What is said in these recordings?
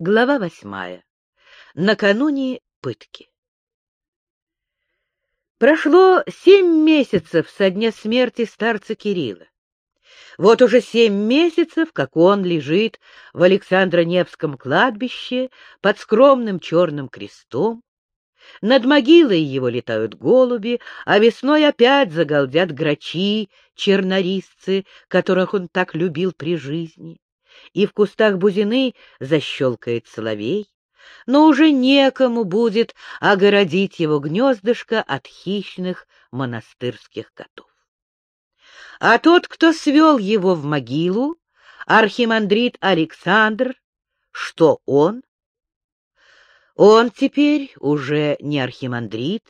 Глава восьмая. Накануне пытки. Прошло семь месяцев со дня смерти старца Кирилла. Вот уже семь месяцев, как он лежит в Александро-Невском кладбище под скромным черным крестом. Над могилой его летают голуби, а весной опять загалдят грачи, чернорисцы, которых он так любил при жизни и в кустах бузины защелкает соловей, но уже некому будет огородить его гнездышко от хищных монастырских котов. А тот, кто свел его в могилу, архимандрит Александр, что он? Он теперь уже не архимандрит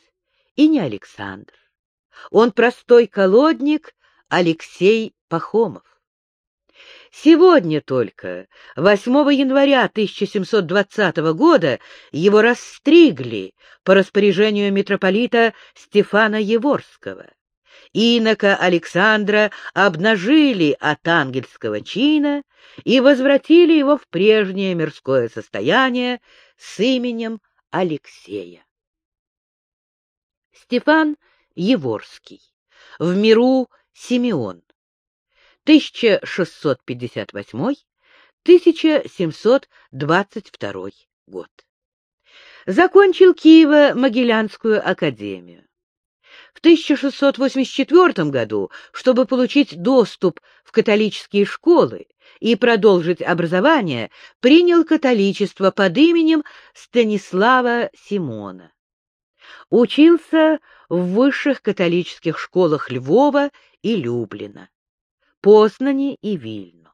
и не Александр. Он простой колодник Алексей Пахомов. Сегодня только, 8 января 1720 года, его расстригли по распоряжению митрополита Стефана Еворского. Инока Александра обнажили от ангельского чина и возвратили его в прежнее мирское состояние с именем Алексея. Стефан Еворский. В миру Симеон. 1658-1722 год. Закончил Киево-Могилянскую академию. В 1684 году, чтобы получить доступ в католические школы и продолжить образование, принял католичество под именем Станислава Симона. Учился в высших католических школах Львова и Люблина. Познани и Вильно.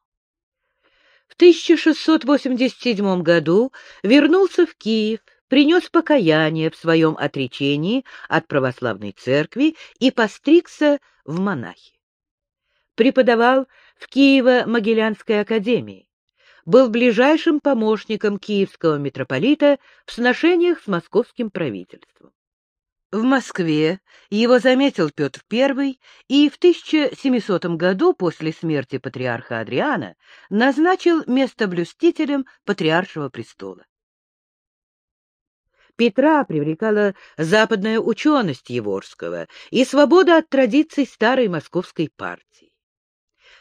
В 1687 году вернулся в Киев, принес покаяние в своем отречении от православной церкви и постригся в монахи. Преподавал в Киево-Могилянской академии, был ближайшим помощником киевского митрополита в сношениях с московским правительством. В Москве его заметил Петр I и в 1700 году после смерти патриарха Адриана назначил местоблюстителем патриаршего престола. Петра привлекала западная ученость Еворского и свобода от традиций старой московской партии.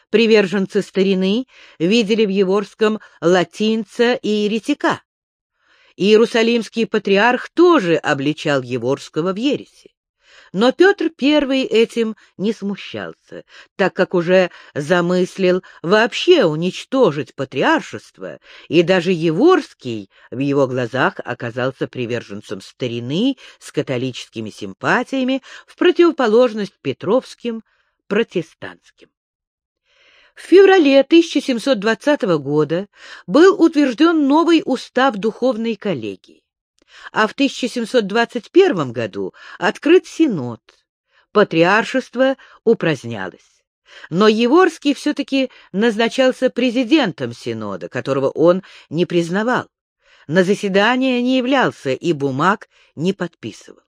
Приверженцы старины видели в Еворском латинца и еретика, Иерусалимский патриарх тоже обличал Еворского в ересе. Но Петр I этим не смущался, так как уже замыслил вообще уничтожить патриаршество, и даже Еворский в его глазах оказался приверженцем старины с католическими симпатиями в противоположность петровским протестантским. В феврале 1720 года был утвержден новый устав духовной коллегии, а в 1721 году открыт синод. Патриаршество упразднялось. Но Еворский все-таки назначался президентом синода, которого он не признавал. На заседание не являлся и бумаг не подписывал.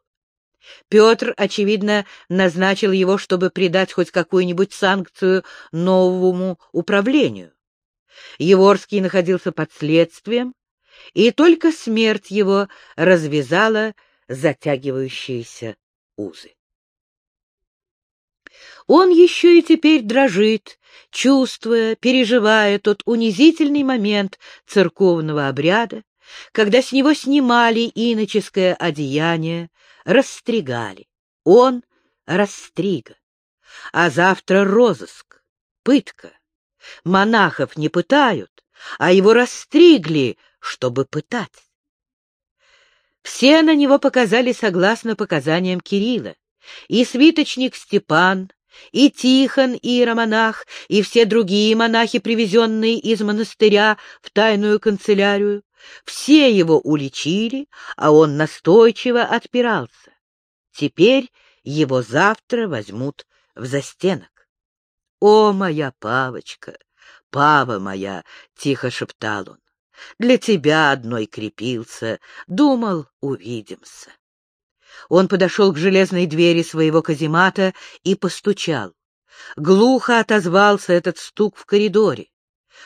Петр, очевидно, назначил его, чтобы придать хоть какую-нибудь санкцию новому управлению. Еворский находился под следствием, и только смерть его развязала затягивающиеся узы. Он еще и теперь дрожит, чувствуя, переживая тот унизительный момент церковного обряда, когда с него снимали иноческое одеяние, расстригали. Он растрига. А завтра розыск, пытка. Монахов не пытают, а его расстригли, чтобы пытать. Все на него показали согласно показаниям Кирилла. И свиточник Степан, и Тихон иеромонах, и все другие монахи, привезенные из монастыря в тайную канцелярию, все его уличили, а он настойчиво отпирался. Теперь его завтра возьмут в застенок. — О, моя Павочка, Пава моя! — тихо шептал он. — Для тебя одной крепился, думал, увидимся. Он подошел к железной двери своего каземата и постучал. Глухо отозвался этот стук в коридоре.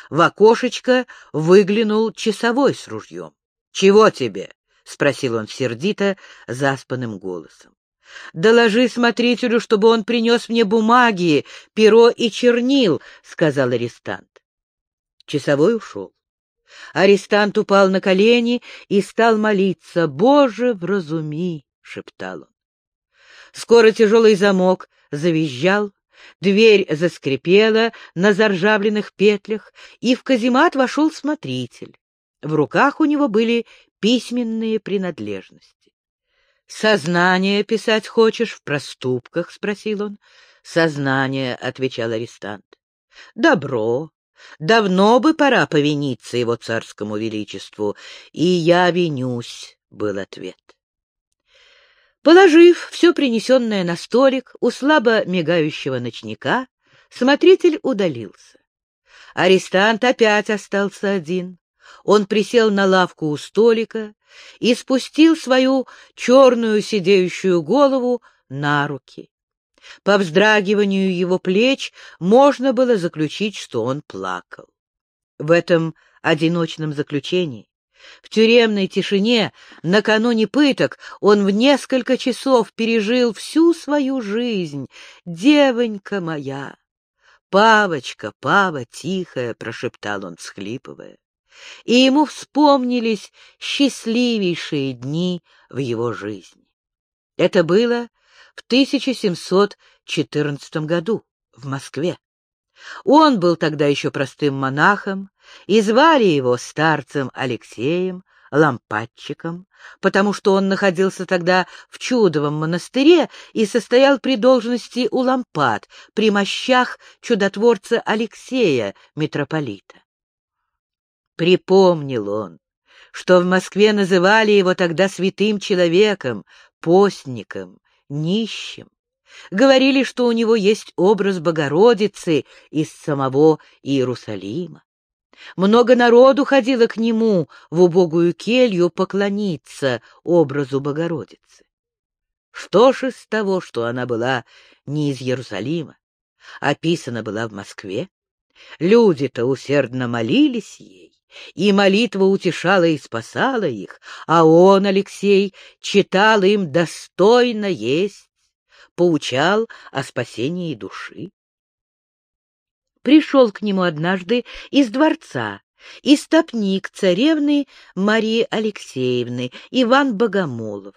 В окошечко выглянул часовой с ружьем. — Чего тебе? — спросил он сердито, заспанным голосом. — Доложи смотрителю, чтобы он принес мне бумаги, перо и чернил, — сказал арестант. Часовой ушел. Арестант упал на колени и стал молиться. «Боже, вразуми!» — шептал он. Скоро тяжелый замок завизжал, дверь заскрипела на заржавленных петлях, и в каземат вошел смотритель. В руках у него были письменные принадлежности. «Сознание писать хочешь в проступках?» — спросил он. «Сознание», — отвечал арестант. «Добро. Давно бы пора повиниться его царскому величеству, и я винюсь», — был ответ. Положив все принесенное на столик у слабо мигающего ночника, смотритель удалился. Арестант опять остался один. Он присел на лавку у столика и спустил свою черную сидеющую голову на руки. По вздрагиванию его плеч можно было заключить, что он плакал. В этом одиночном заключении в тюремной тишине, накануне пыток, он в несколько часов пережил всю свою жизнь. «Девонька моя!» «Павочка, Пава, тихая!» — прошептал он, всхлипывая. И ему вспомнились счастливейшие дни в его жизни. Это было в 1714 году в Москве. Он был тогда еще простым монахом, и звали его старцем Алексеем, лампадчиком, потому что он находился тогда в чудовом монастыре и состоял при должности у лампад, при мощах чудотворца Алексея, митрополита. Припомнил он, что в Москве называли его тогда святым человеком, постником, нищим. Говорили, что у него есть образ Богородицы из самого Иерусалима. Много народу ходило к нему в убогую келью поклониться образу Богородицы. Что ж из того, что она была не из Иерусалима, описана была в Москве? Люди-то усердно молились ей, и молитва утешала и спасала их, а он, Алексей, читал им достойно есть, поучал о спасении души пришел к нему однажды из дворца истопник царевны Марии Алексеевны Иван Богомолов.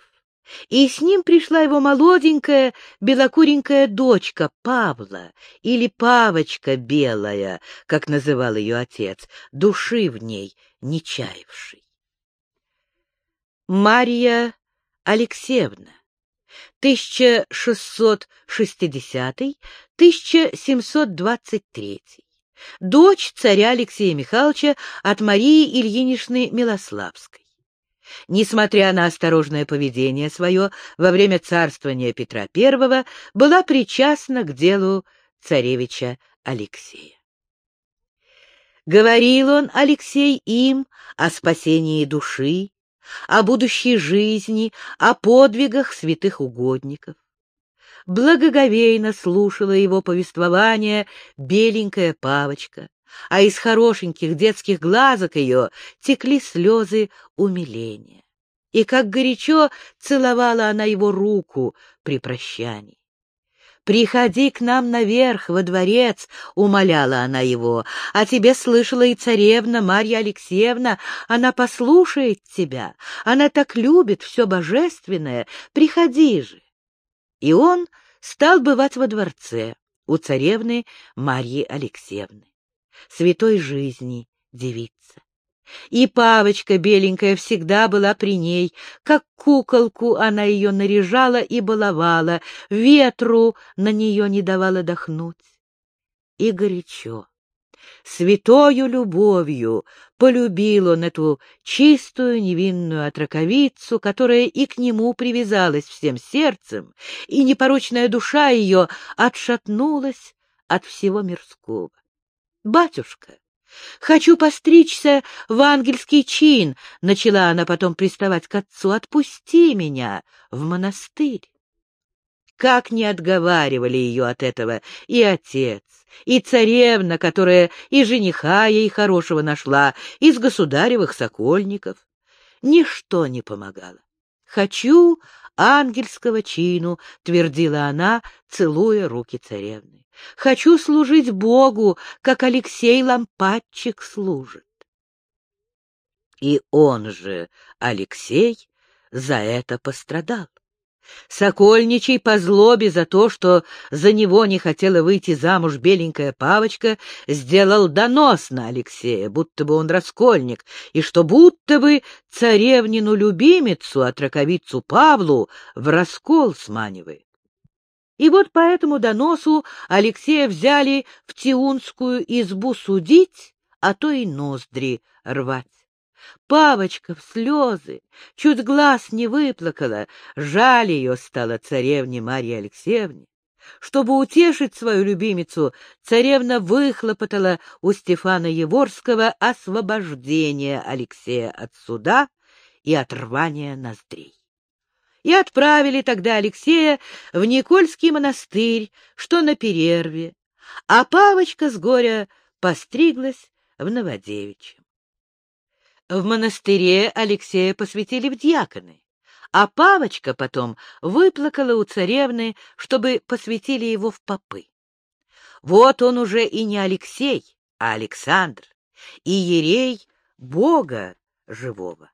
И с ним пришла его молоденькая белокуренькая дочка Павла, или Павочка белая, как называл ее отец, души в ней не чаявший. Мария Алексеевна 1660-1723, дочь царя Алексея Михайловича от Марии Ильиничны Милославской. Несмотря на осторожное поведение свое во время царствования Петра I, была причастна к делу царевича Алексея. Говорил он, Алексей, им о спасении души, о будущей жизни, о подвигах святых угодников. Благоговейно слушала его повествование беленькая павочка, а из хорошеньких детских глазок ее текли слезы умиления. И как горячо целовала она его руку при прощании. «Приходи к нам наверх, во дворец», — умоляла она его. «А тебе слышала и царевна Марья Алексеевна. Она послушает тебя. Она так любит все божественное. Приходи же». И он стал бывать во дворце у царевны Марьи Алексеевны, святой жизни девица. И павочка беленькая всегда была при ней, как куколку она ее наряжала и баловала, ветру на нее не давала дохнуть. И горячо, святою любовью полюбил он эту чистую невинную отраковицу, которая и к нему привязалась всем сердцем, и непорочная душа ее отшатнулась от всего мирского. «Батюшка, «Хочу постричься в ангельский чин», — начала она потом приставать к отцу. «Отпусти меня в монастырь». Как не отговаривали ее от этого и отец, и царевна, которая и жениха ей хорошего нашла, из государевых сокольников. Ничто не помогало. «Хочу ангельского чину», — твердила она, целуя руки царевны. «Хочу служить Богу, как Алексей Лампадчик служит». И он же, Алексей, за это пострадал. Сокольничий по злобе за то, что за него не хотела выйти замуж беленькая павочка, сделал донос на Алексея, будто бы он раскольник, и что будто бы царевнину любимицу, отраковицу Павлу, в раскол сманивает. И вот по этому доносу Алексея взяли в Тиунскую избу судить, а то и ноздри рвать. Павочка в слезы, чуть глаз не выплакала, жаль ее стало царевне Марье Алексеевне. Чтобы утешить свою любимицу, царевна выхлопотала у Стефана Еворского освобождение Алексея от суда и отрвания ноздрей. И отправили тогда Алексея в Никольский монастырь, что на Перерве, а Павочка с горя постриглась в Новодевичьем. В монастыре Алексея посвятили в дьяконы, а Павочка потом выплакала у царевны, чтобы посвятили его в попы. Вот он уже и не Алексей, а Александр, и ерей Бога живого.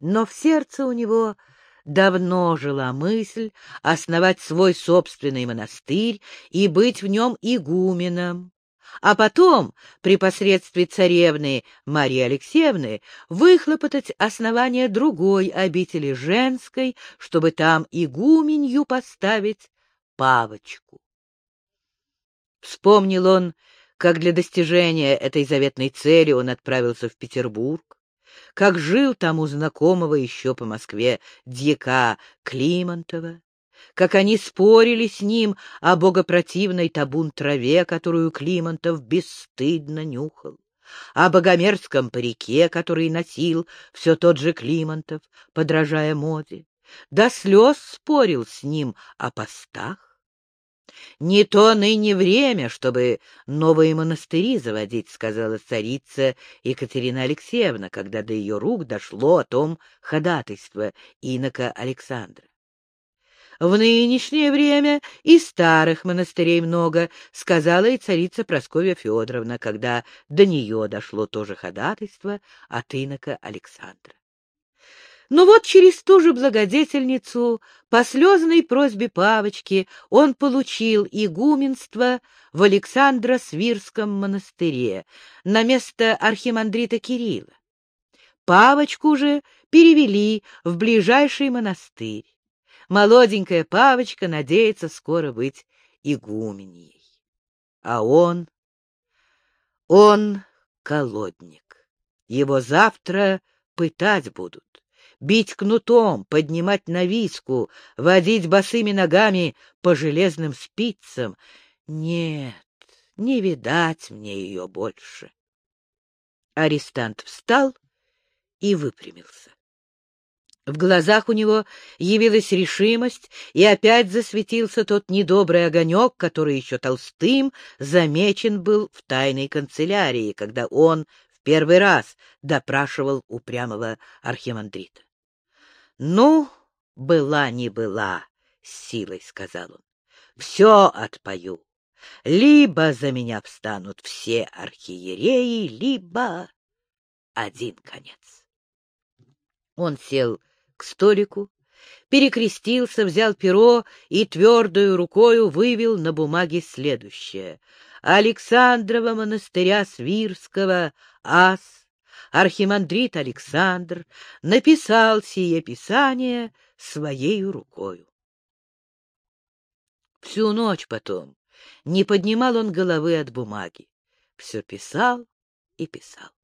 Но в сердце у него давно жила мысль основать свой собственный монастырь и быть в нем игуменом, а потом, при посредстве царевны Марии Алексеевны, выхлопотать основание другой обители женской, чтобы там игуменью поставить павочку. Вспомнил он, как для достижения этой заветной цели он отправился в Петербург, как жил там у знакомого еще по Москве дьяка Климонтова, как они спорили с ним о богопротивной табун-траве, которую Климонтов бесстыдно нюхал, о богомерзком парике, который носил все тот же Климонтов, подражая моде, до слез спорил с ним о постах. «Не то ныне время, чтобы новые монастыри заводить», — сказала царица Екатерина Алексеевна, когда до ее рук дошло о том ходатайство инока Александра. В нынешнее время и старых монастырей много, сказала и царица Прасковья Федоровна, когда до нее дошло тоже ходатайство от инока Александра. Но вот через ту же благодетельницу, по слезной просьбе Павочки, он получил игуменство в Александро-Свирском монастыре на место архимандрита Кирилла. Павочку же перевели в ближайший монастырь молоденькая Павочка надеется скоро быть игуменьей. А он... Он колодник. Его завтра пытать будут, бить кнутом, поднимать на виску, водить босыми ногами по железным спицам. Нет, не видать мне ее больше. Арестант встал и выпрямился. В глазах у него явилась решимость, и опять засветился тот недобрый огонек, который еще толстым замечен был в тайной канцелярии, когда он в первый раз допрашивал упрямого архимандрита. — Ну, была не была, — с силой сказал он, — все отпою. Либо за меня встанут все архиереи, либо один конец. Он сел к столику, перекрестился, взял перо и твердою рукою вывел на бумаге следующее. Александрова монастыря Свирского, ас, архимандрит Александр, написал сие писание своей рукою. Всю ночь потом не поднимал он головы от бумаги, все писал и писал.